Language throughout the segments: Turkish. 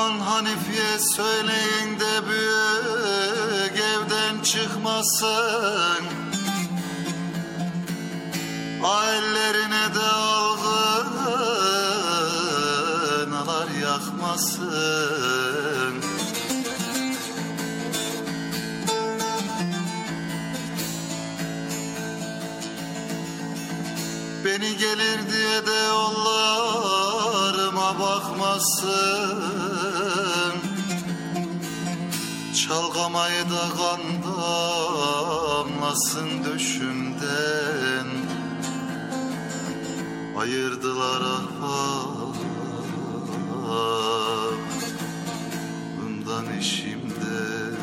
Aman Hanifiye söyleyin de büyük evden çıkmasın. Aillerine de algınalar yakmasın. Beni gelir Çalgamayı da kan damlasın döşümden. Ayırdılar ah ah bundan işimden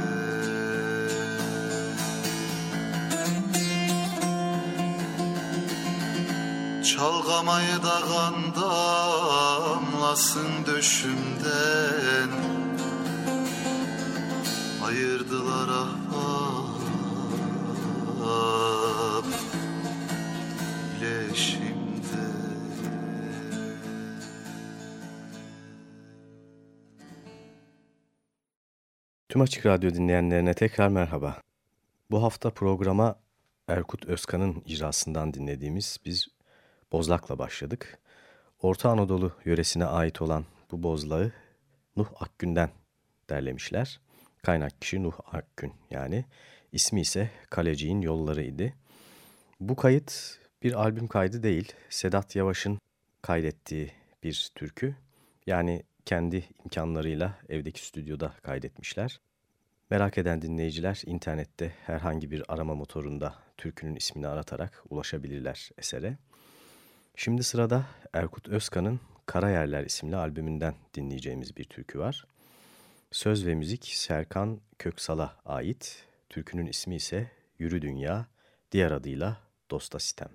Çalgamayı da kan damlasın döşümden Tüm Açık Radyo dinleyenlerine tekrar merhaba. Bu hafta programa Erkut Özkan'ın icrasından dinlediğimiz biz Bozlak'la başladık. Orta Anadolu yöresine ait olan bu bozlağı Nuh Akgün'den derlemişler. Kaynak kişi Nuh Akgün yani. İsmi ise Kaleciğin Yolları idi. Bu kayıt bir albüm kaydı değil. Sedat Yavaş'ın kaydettiği bir türkü. Yani kendi imkanlarıyla evdeki stüdyoda kaydetmişler. Merak eden dinleyiciler internette herhangi bir arama motorunda türkünün ismini aratarak ulaşabilirler esere. Şimdi sırada Erkut Özkan'ın Kara Yerler isimli albümünden dinleyeceğimiz bir türkü var. Söz ve müzik Serkan Köksal'a ait. Türkünün ismi ise Yürü Dünya, diğer adıyla Dosta Sitem.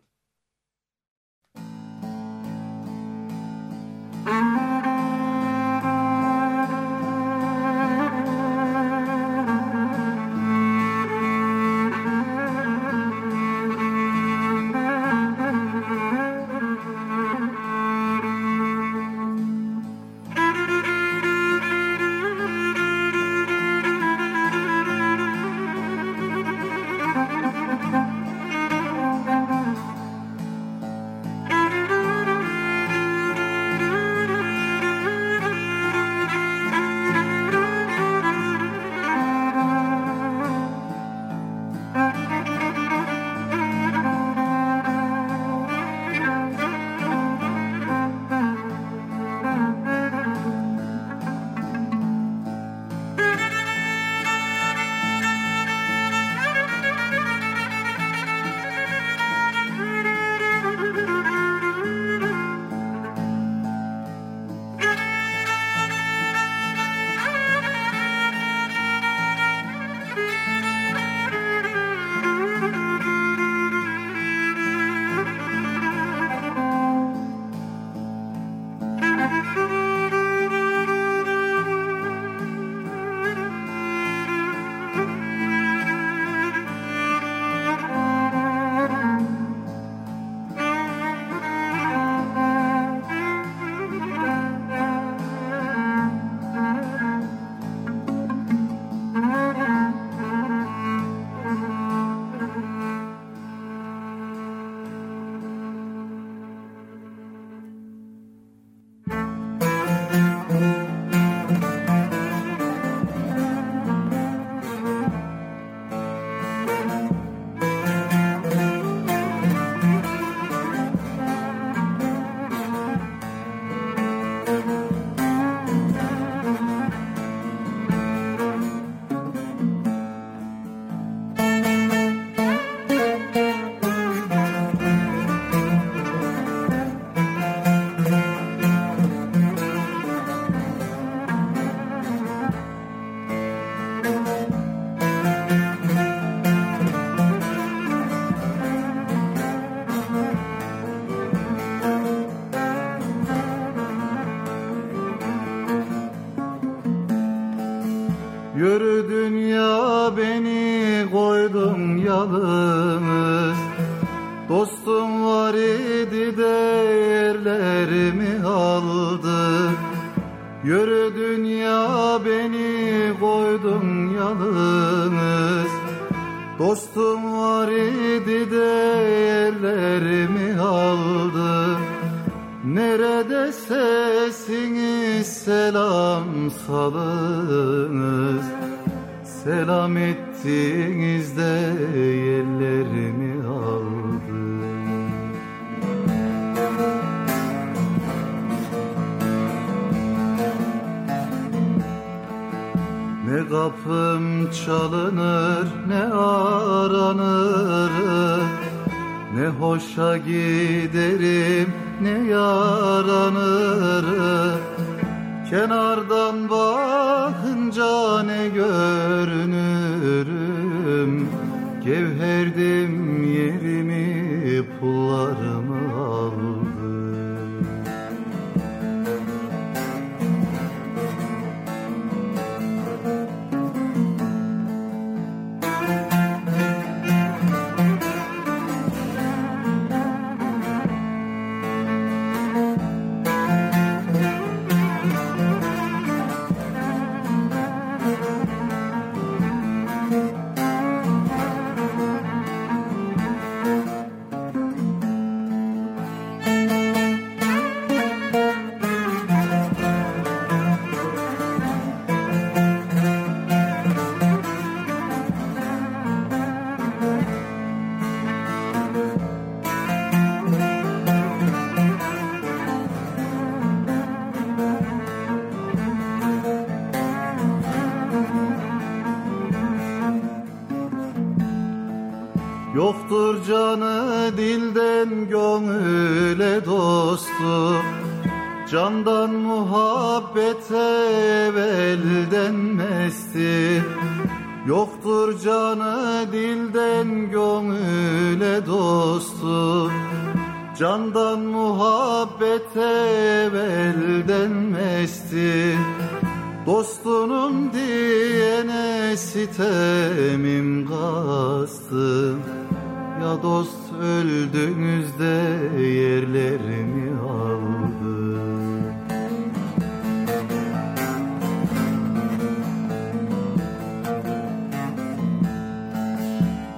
Hoşa giderim dost öldüğünüzde yerlerimi aldı.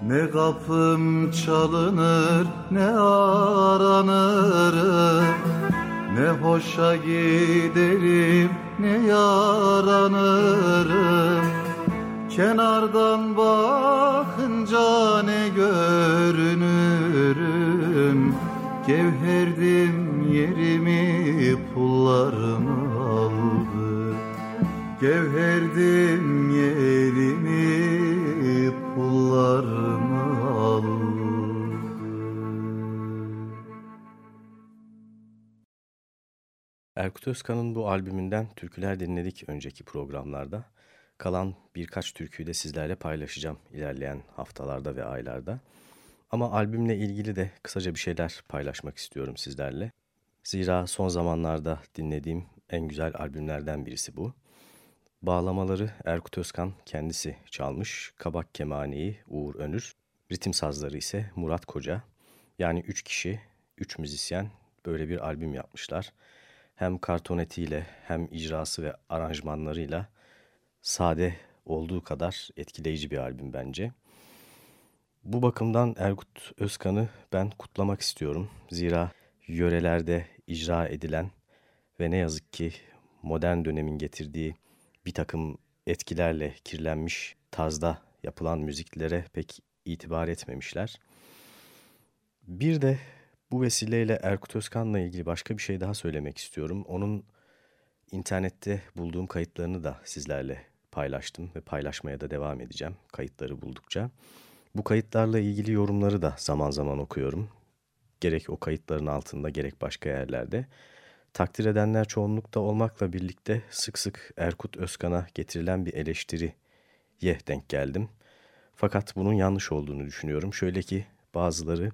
Ne kapım çalınır ne aranırım Ne hoşa giderim Gevherdim yerimi pullarımı aldı Erkut Özkan'ın bu albümünden türküler dinledik önceki programlarda. Kalan birkaç türküyü de sizlerle paylaşacağım ilerleyen haftalarda ve aylarda. Ama albümle ilgili de kısaca bir şeyler paylaşmak istiyorum sizlerle. Zira son zamanlarda dinlediğim en güzel albümlerden birisi bu. Bağlamaları Erkut Özkan kendisi çalmış, kabak kemaneyi Uğur Önür, ritim sazları ise Murat Koca. Yani üç kişi, üç müzisyen böyle bir albüm yapmışlar. Hem kartonetiyle hem icrası ve aranjmanlarıyla sade olduğu kadar etkileyici bir albüm bence. Bu bakımdan Erkut Özkan'ı ben kutlamak istiyorum. Zira yörelerde icra edilen ve ne yazık ki modern dönemin getirdiği bir takım etkilerle kirlenmiş tarzda yapılan müziklere pek itibar etmemişler. Bir de bu vesileyle Erkut Özkan'la ilgili başka bir şey daha söylemek istiyorum. Onun internette bulduğum kayıtlarını da sizlerle paylaştım ve paylaşmaya da devam edeceğim kayıtları buldukça. Bu kayıtlarla ilgili yorumları da zaman zaman okuyorum. Gerek o kayıtların altında gerek başka yerlerde. Takdir edenler çoğunlukta olmakla birlikte sık sık Erkut Özkan'a getirilen bir eleştiriye denk geldim. Fakat bunun yanlış olduğunu düşünüyorum. Şöyle ki bazıları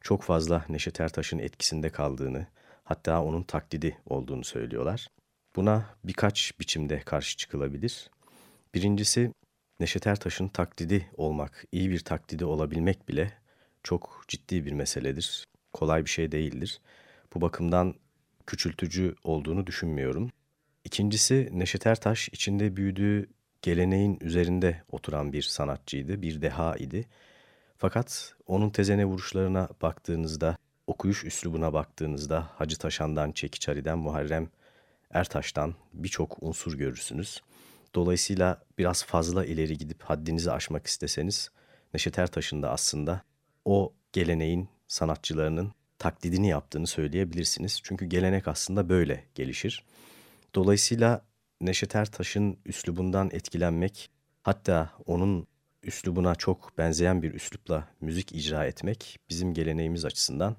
çok fazla Neşet Ertaş'ın etkisinde kaldığını, hatta onun taklidi olduğunu söylüyorlar. Buna birkaç biçimde karşı çıkılabilir. Birincisi Neşet Ertaş'ın taklidi olmak, iyi bir taklidi olabilmek bile çok ciddi bir meseledir. Kolay bir şey değildir. Bu bakımdan küçültücü olduğunu düşünmüyorum. İkincisi Neşet Ertaş içinde büyüdüğü geleneğin üzerinde oturan bir sanatçıydı, bir deha idi. Fakat onun tezene vuruşlarına baktığınızda, okuyuş üslubuna baktığınızda Hacı Taşan'dan, Çekiçari'den, Muharrem Ertaş'tan birçok unsur görürsünüz. Dolayısıyla biraz fazla ileri gidip haddinizi aşmak isteseniz Neşet Ertaş'ın da aslında o geleneğin sanatçılarının taklidini yaptığını söyleyebilirsiniz. Çünkü gelenek aslında böyle gelişir. Dolayısıyla Neşet Ertaş'ın üslubundan etkilenmek, hatta onun üslubuna çok benzeyen bir üslupla müzik icra etmek bizim geleneğimiz açısından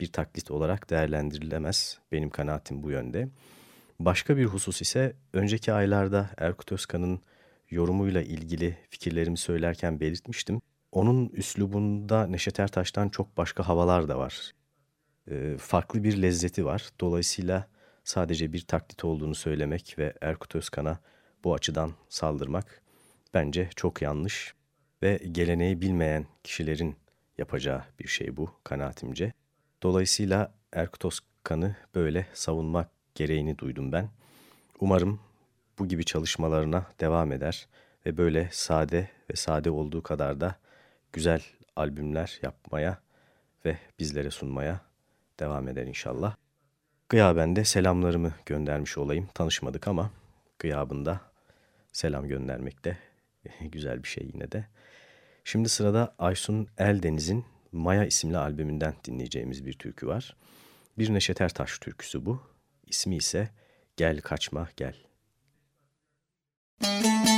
bir taklit olarak değerlendirilemez. Benim kanaatim bu yönde. Başka bir husus ise önceki aylarda Erkut Özkan'ın yorumuyla ilgili fikirlerimi söylerken belirtmiştim. Onun üslubunda Neşet Ertaş'tan çok başka havalar da var. E, farklı bir lezzeti var. Dolayısıyla sadece bir taklit olduğunu söylemek ve Erkut Özkan'a bu açıdan saldırmak bence çok yanlış ve geleneği bilmeyen kişilerin yapacağı bir şey bu kanaatimce. Dolayısıyla Erkut Özkan'ı böyle savunmak gereğini duydum ben. Umarım bu gibi çalışmalarına devam eder ve böyle sade ve sade olduğu kadar da güzel albümler yapmaya ve bizlere sunmaya devam eder inşallah. Gıyaben de selamlarımı göndermiş olayım. Tanışmadık ama gıyabında selam göndermek de güzel bir şey yine de. Şimdi sırada Aysun Eldeniz'in Maya isimli albümünden dinleyeceğimiz bir türkü var. Bir Neşet Ertaş türküsü bu. İsmi ise Gel Kaçma Gel. Müzik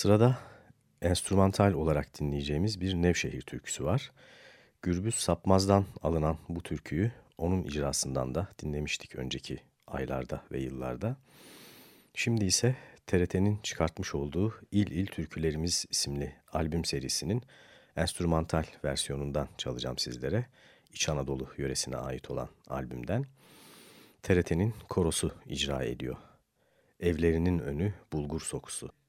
Sırada enstrümantal olarak dinleyeceğimiz bir Nevşehir türküsü var. Gürbüz Sapmaz'dan alınan bu türküyü onun icrasından da dinlemiştik önceki aylarda ve yıllarda. Şimdi ise TRT'nin çıkartmış olduğu İl İl Türkülerimiz isimli albüm serisinin enstrümantal versiyonundan çalacağım sizlere. İç Anadolu yöresine ait olan albümden. TRT'nin korosu icra ediyor. Evlerinin önü bulgur sokusu.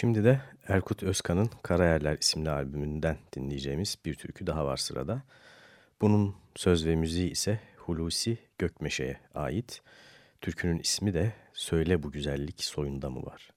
Şimdi de Erkut Özkan'ın Karayerler isimli albümünden dinleyeceğimiz bir türkü daha var sırada. Bunun söz ve müziği ise Hulusi Gökmeşe'ye ait. Türkünün ismi de Söyle Bu Güzellik Soyunda Mı Var?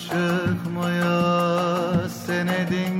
çıkmaya senedin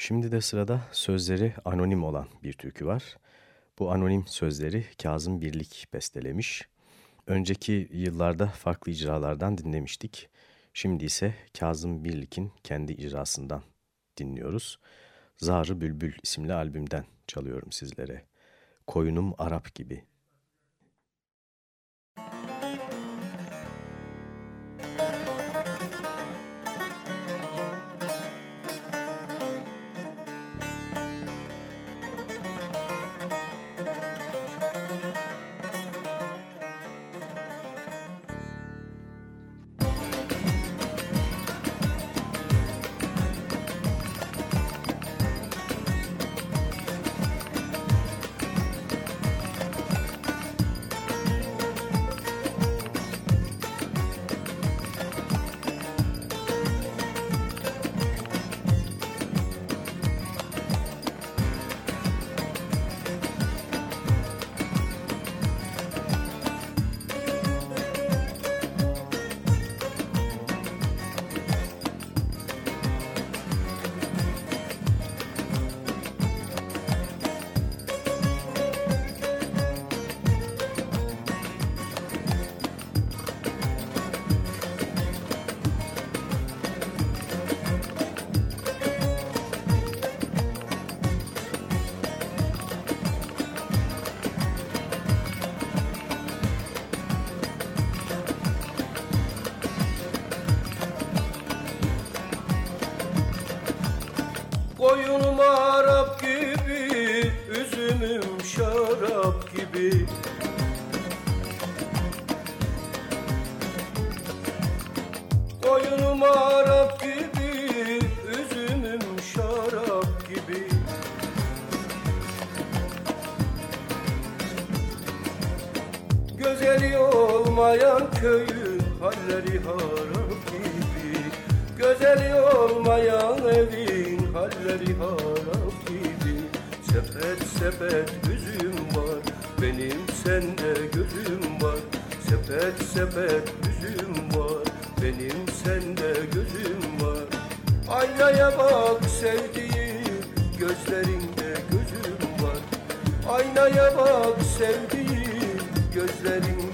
Şimdi de sırada sözleri anonim olan bir türkü var. Bu anonim sözleri Kazım Birlik bestelemiş. önceki yıllarda farklı icralardan dinlemiştik. Şimdi ise Kazım Birlik'in kendi icrasından dinliyoruz. Zarı Bülbül isimli albümden çalıyorum sizlere. Koyunum Arap gibi. Koyunum Arap gibi, üzümüm şarap gibi. Koyunum Arap gibi, üzümüm şarap gibi. Gözeli olmayan köyün halleri harap gibi. Gözeli olmayan evi Geceleri harap gibi Sepet sepet üzüm var. Benim sende gözüm var. Sepet sepet üzüm var. Benim sende gözüm var. Aynaya bak sevdiğim Gözlerinde gözüm var. Aynaya bak sevdiğim Gözlerinde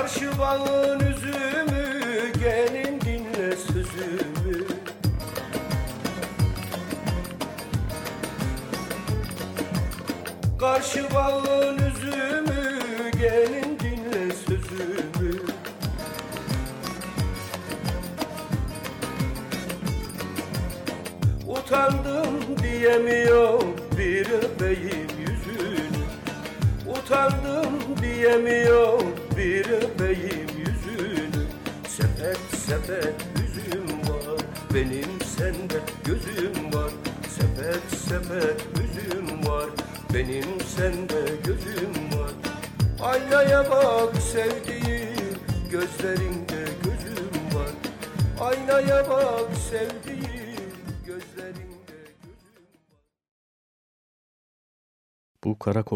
Karşı bağın üzümü gelin dinle sözümü. Karşı bağın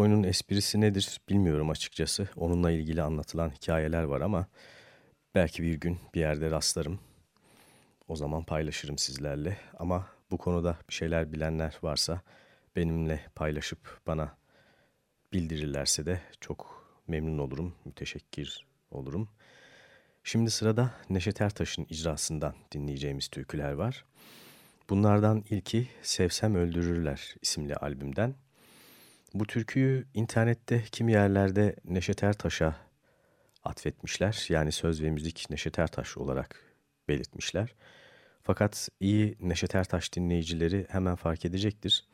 Koyunun esprisi nedir bilmiyorum açıkçası. Onunla ilgili anlatılan hikayeler var ama belki bir gün bir yerde rastlarım. O zaman paylaşırım sizlerle. Ama bu konuda bir şeyler bilenler varsa benimle paylaşıp bana bildirirlerse de çok memnun olurum, müteşekkir olurum. Şimdi sırada Neşet Ertaş'ın icrasından dinleyeceğimiz türküler var. Bunlardan ilki Sevsem Öldürürler isimli albümden. Bu türküyü internette kimi yerlerde Neşet Ertaş'a atfetmişler. Yani söz ve müzik Neşet Ertaş olarak belirtmişler. Fakat iyi Neşet Ertaş dinleyicileri hemen fark edecektir.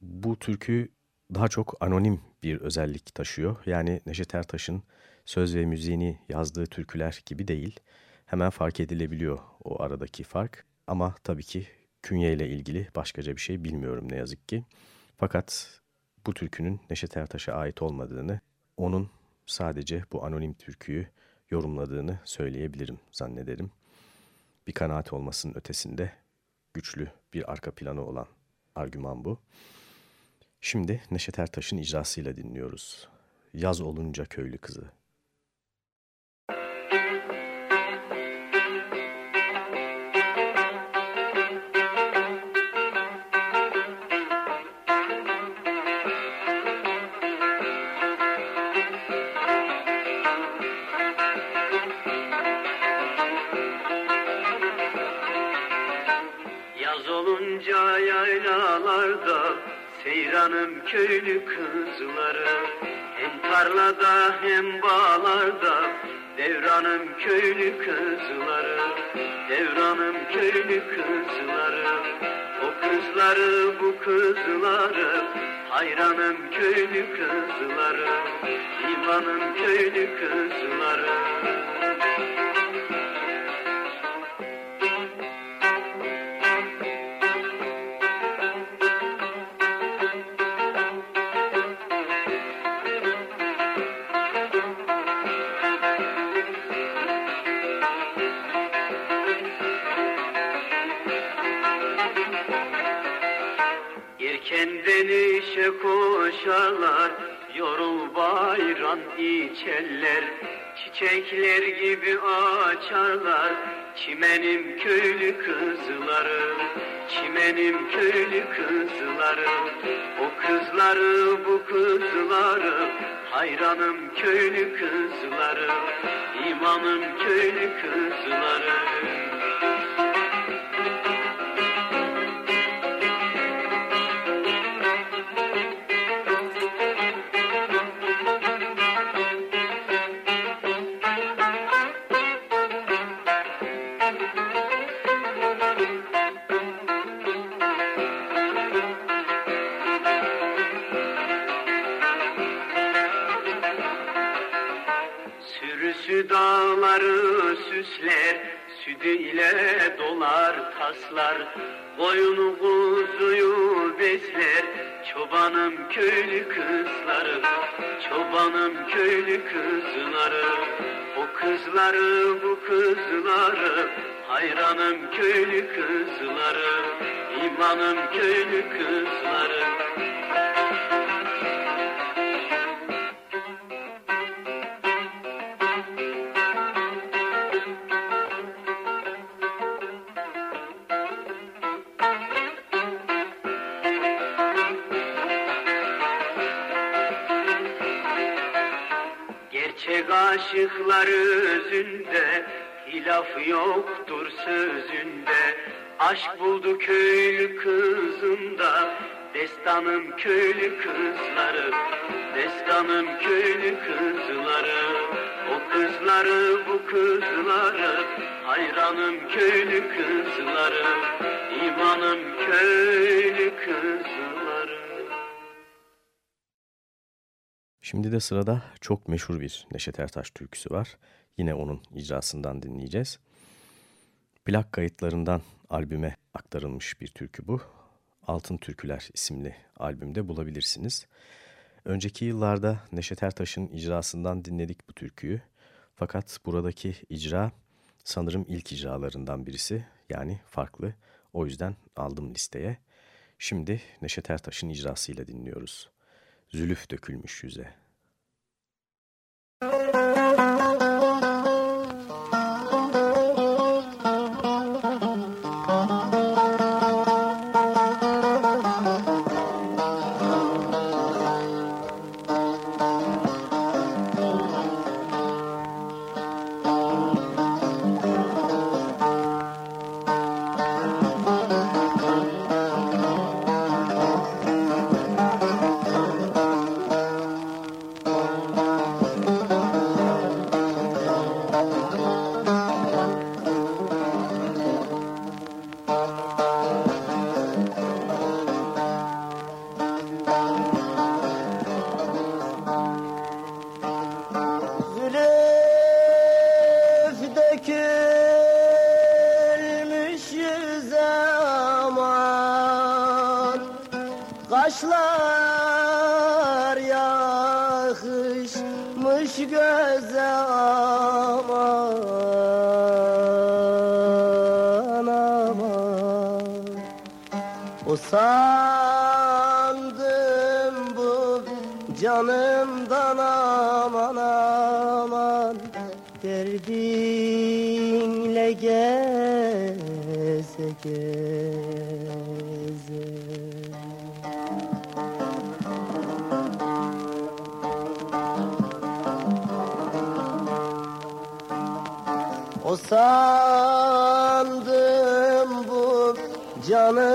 Bu türkü daha çok anonim bir özellik taşıyor. Yani Neşet Ertaş'ın söz ve müziğini yazdığı türküler gibi değil. Hemen fark edilebiliyor o aradaki fark. Ama tabii ki künye ile ilgili başkaca bir şey bilmiyorum ne yazık ki. Fakat bu türkünün Neşet Ertaş'a ait olmadığını, onun sadece bu anonim türküyü yorumladığını söyleyebilirim zannederim. Bir kanaat olmasının ötesinde güçlü bir arka planı olan argüman bu. Şimdi Neşet Ertaş'ın icrasıyla dinliyoruz. Yaz olunca köylü kızı. Seyranım köylü kızları Hem tarlada hem bağlarda. Devranım köylü kızları Devranım köylü kızları. O kızları bu kızları Hayranım köylü kızları İmanım köylü kızları koşarlar Yorul bayram içerler. Çiçekler gibi açarlar Çimenim köylü kızları. Çimenim köylü kızları O kızları bu kızları. Hayranım köylü kızları İmamım köylü kızları taslar. Koyunu kuzuyu besler, çobanım köylü kızları. Çobanım köylü kızları, o kızları bu kızları. Hayranım köylü kızları, imanım köylü kızları. Aşıklar özünde Hilaf yoktur sözünde. Aşk buldu köylü kızında Destanın köylü kızları. Destanın köylü kızları O kızları bu kızları. Hayranım köylü kızları İmanım köylü Şimdi de sırada çok meşhur bir Neşet Ertaş türküsü var. Yine onun icrasından dinleyeceğiz. Plak kayıtlarından albüme aktarılmış bir türkü bu. Altın Türküler isimli albümde bulabilirsiniz. Önceki yıllarda Neşet Ertaş'ın icrasından dinledik bu türküyü. Fakat buradaki icra sanırım ilk icralarından birisi. Yani farklı. O yüzden aldım listeye. Şimdi Neşet Ertaş'ın icrasıyla dinliyoruz. Zülüf dökülmüş yüze. Sandım bu canımdan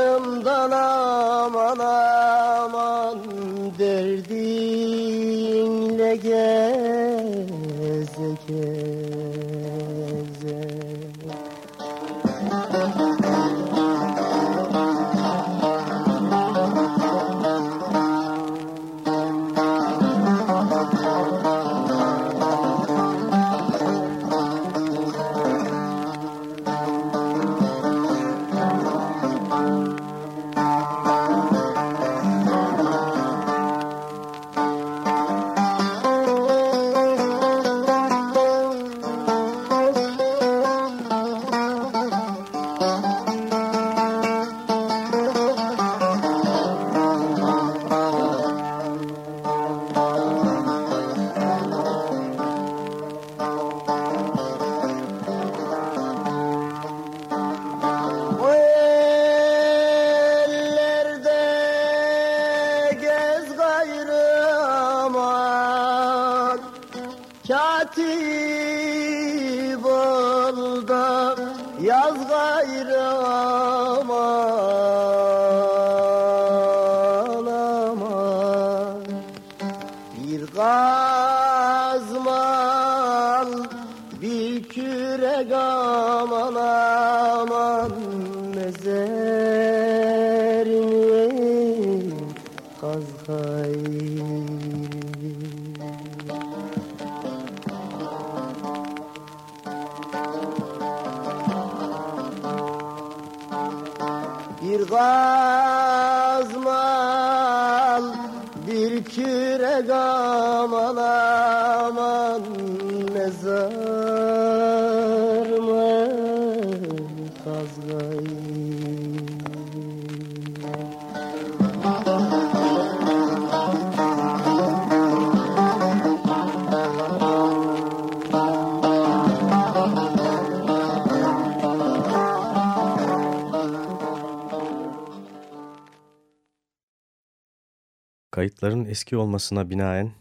Kayıtların eski olmasına binaen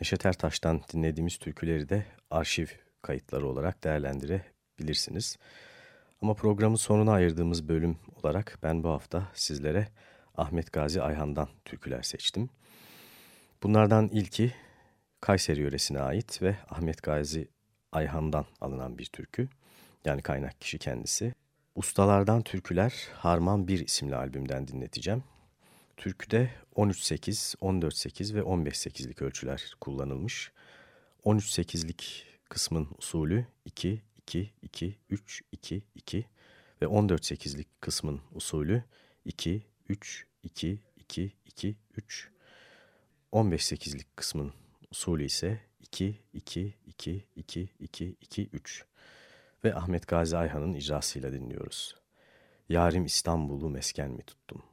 Neşet Ertaş'tan dinlediğimiz türküleri de arşiv kayıtları olarak değerlendirebilirsiniz. Ama programın sonuna ayırdığımız bölüm olarak ben bu hafta sizlere Ahmet Gazi Ayhan'dan türküler seçtim. Bunlardan ilki Kayseri yöresine ait ve Ahmet Gazi Ayhan'dan alınan bir türkü. Yani kaynak kişi kendisi. Ustalardan Türküler Harman 1 isimli albümden dinleteceğim. Türküde 13-8, 14-8 ve 15-8'lik ölçüler kullanılmış. 13-8'lik kısmın usulü 2-2-2-3-2-2 ve 14-8'lik kısmın usulü 2-3-2-2-2-3. 15-8'lik kısmın usulü ise 2-2-2-2-2-2-3 ve Ahmet Gazi Ayhan'ın icrasıyla dinliyoruz. Yarim İstanbul'u mesken mi tuttum?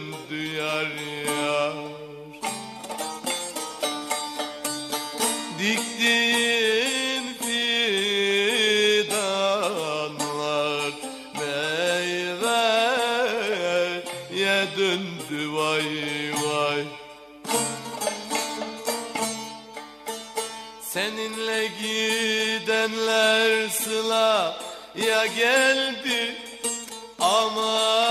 Döndü yar. Diktiğin fidanlar meyveye döndü vay vay. Seninle gidenler sıla ya geldi aman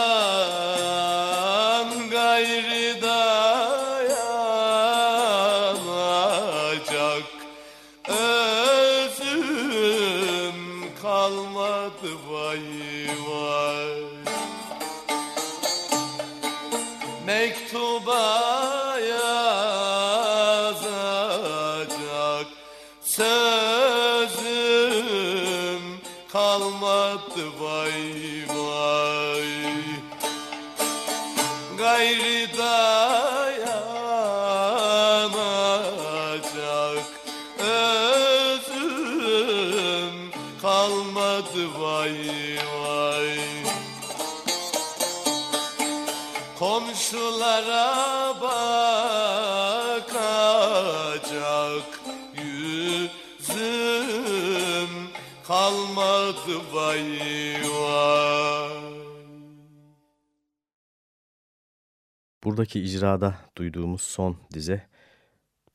Buradaki icrada duyduğumuz son dize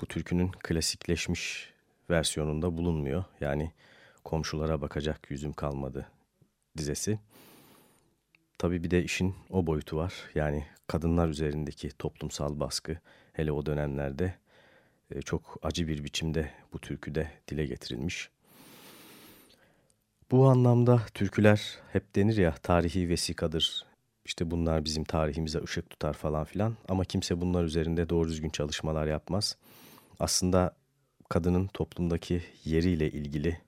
bu türkünün klasikleşmiş versiyonunda bulunmuyor. Yani komşulara bakacak yüzüm kalmadı dizesi. Tabii bir de işin o boyutu var. Yani kadınlar üzerindeki toplumsal baskı hele o dönemlerde e, çok acı bir biçimde bu türküde dile getirilmiş. Bu anlamda türküler hep denir ya tarihi vesikadır. İşte bunlar bizim tarihimize ışık tutar falan filan ama kimse bunlar üzerinde doğru düzgün çalışmalar yapmaz. Aslında kadının toplumdaki yeriyle ilgili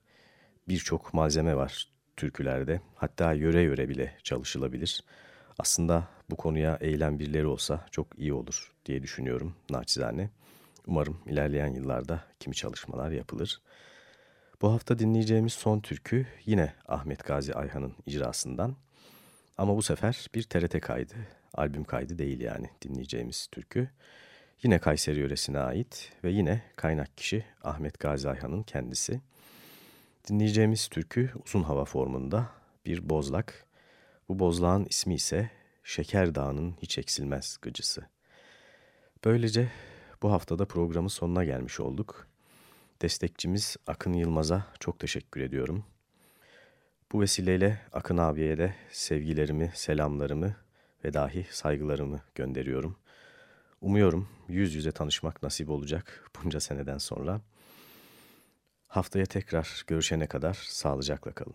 birçok malzeme var türkülerde. Hatta yöre yöre bile çalışılabilir. Aslında bu konuya eğilen birileri olsa çok iyi olur diye düşünüyorum naçizane. Umarım ilerleyen yıllarda kimi çalışmalar yapılır. Bu hafta dinleyeceğimiz son türkü yine Ahmet Gazi Ayhan'ın icrasından. Ama bu sefer bir TRT kaydı, albüm kaydı değil yani dinleyeceğimiz türkü. Yine Kayseri yöresine ait ve yine kaynak kişi Ahmet Gazi Ayhan'ın kendisi. Dinleyeceğimiz türkü uzun hava formunda bir bozlak. Bu bozlağın ismi ise Şeker Dağı'nın hiç eksilmez gıcısı. Böylece bu haftada programın sonuna gelmiş olduk. Destekçimiz Akın Yılmaz'a çok teşekkür ediyorum. Bu vesileyle Akın abiye de sevgilerimi, selamlarımı ve dahi saygılarımı gönderiyorum. Umuyorum yüz yüze tanışmak nasip olacak bunca seneden sonra. Haftaya tekrar görüşene kadar sağlıcakla kalın.